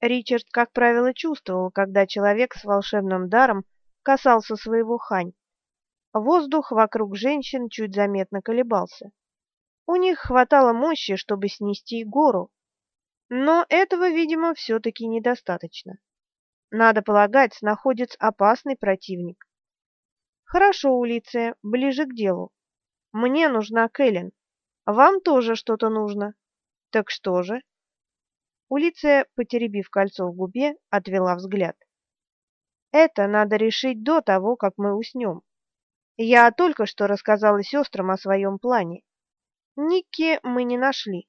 Ричард, как правило, чувствовал, когда человек с волшебным даром касался своего хань. Воздух вокруг женщин чуть заметно колебался. У них хватало мощи, чтобы снести гору. Но этого, видимо, все-таки недостаточно. Надо полагать, находится опасный противник. Хорошо, Улиция, ближе к делу. Мне нужна Кэлен. Вам тоже что-то нужно. Так что же? Улиция, потеребив кольцо в губе, отвела взгляд. Это надо решить до того, как мы уснем. Я только что рассказала сестрам о своем плане. Никки мы не нашли.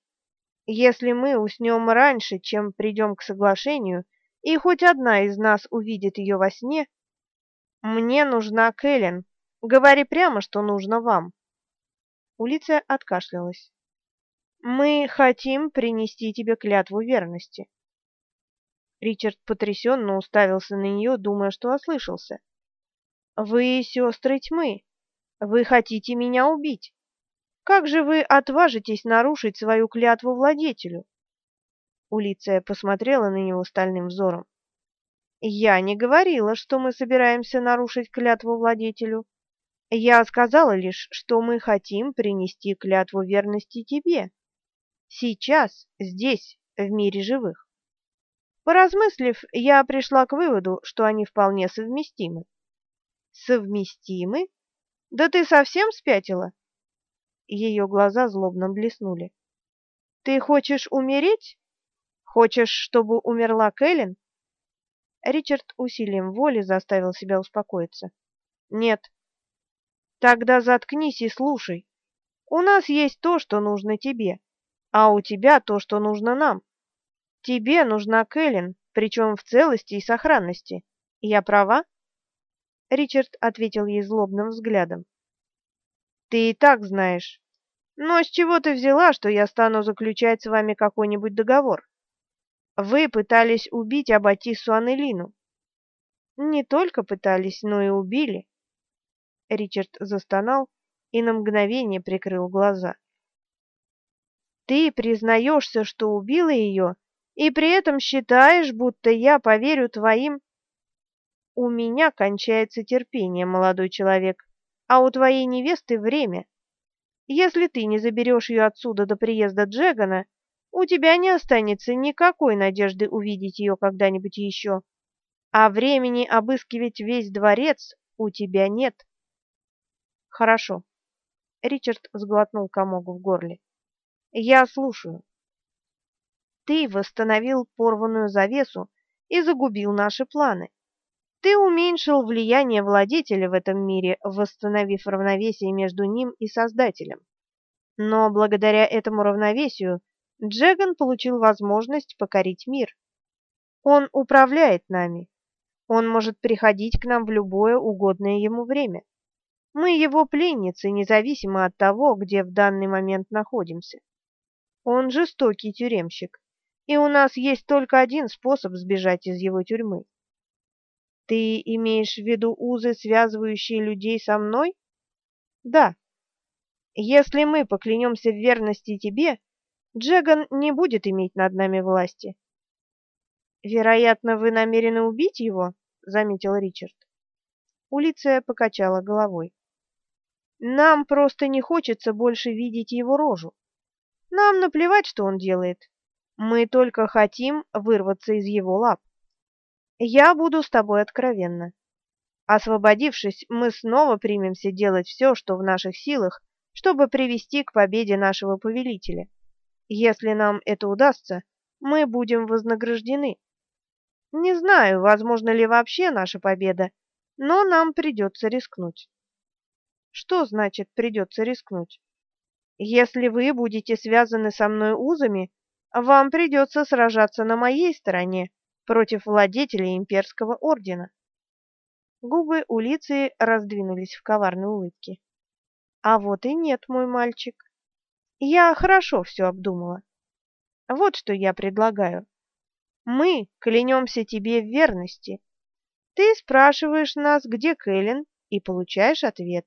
Если мы уснем раньше, чем придем к соглашению, и хоть одна из нас увидит ее во сне, мне нужна Кэлен. Говори прямо, что нужно вам. Улица откашлялась. Мы хотим принести тебе клятву верности. Ричард потрясенно уставился на нее, думая, что ослышался. Вы сестры тьмы. Вы хотите меня убить. Как же вы отважитесь нарушить свою клятву владетелю? Улиция посмотрела на него стальным взором. Я не говорила, что мы собираемся нарушить клятву владетелю. Я сказала лишь, что мы хотим принести клятву верности тебе. Сейчас, здесь, в мире живых. Поразмыслив, я пришла к выводу, что они вполне совместимы. Совместимы? Да ты совсем спятила? Ее глаза злобно блеснули. «Ты хочешь умереть? Хочешь, чтобы умерла Кэлен?» Ричард усилием воли заставил себя успокоиться. «Нет». «Тогда заткнись и слушай. У нас есть то, что нужно тебе, а у тебя то, что нужно нам. Тебе нужна Кэлен, причем в целости и сохранности. Я права?» Ричард ответил ей злобным взглядом. Ты и так знаешь. Но с чего ты взяла, что я стану заключать с вами какой-нибудь договор? Вы пытались убить Аббатису Анелину. Не только пытались, но и убили. Ричард застонал и на мгновение прикрыл глаза. Ты признаешься, что убила ее, и при этом считаешь, будто я поверю твоим... У меня кончается терпение, молодой человек а у твоей невесты время. Если ты не заберешь ее отсюда до приезда Джегана, у тебя не останется никакой надежды увидеть ее когда-нибудь еще, а времени обыскивать весь дворец у тебя нет. Хорошо. Ричард сглотнул комок в горле. Я слушаю. Ты восстановил порванную завесу и загубил наши планы. Ты уменьшил влияние владетеля в этом мире, восстановив равновесие между ним и Создателем. Но благодаря этому равновесию Джеган получил возможность покорить мир. Он управляет нами. Он может приходить к нам в любое угодное ему время. Мы его пленницы, независимо от того, где в данный момент находимся. Он жестокий тюремщик, и у нас есть только один способ сбежать из его тюрьмы ты имеешь в виду узы, связывающие людей со мной? Да. Если мы поклянемся в верности тебе, Джеган не будет иметь над нами власти. Вероятно, вы намерены убить его, заметил Ричард. Улиция покачала головой. Нам просто не хочется больше видеть его рожу. Нам наплевать, что он делает. Мы только хотим вырваться из его лап. Я буду с тобой откровенна. Освободившись, мы снова примемся делать все, что в наших силах, чтобы привести к победе нашего повелителя. Если нам это удастся, мы будем вознаграждены. Не знаю, возможно ли вообще наша победа, но нам придется рискнуть. Что значит придется рискнуть? Если вы будете связаны со мной узами, вам придется сражаться на моей стороне, против владетелей имперского ордена. Губы у Лиции раздвинулись в коварной улыбке. А вот и нет, мой мальчик. Я хорошо все обдумала. Вот что я предлагаю. Мы клянемся тебе в верности. Ты спрашиваешь нас, где Кэлен, и получаешь ответ.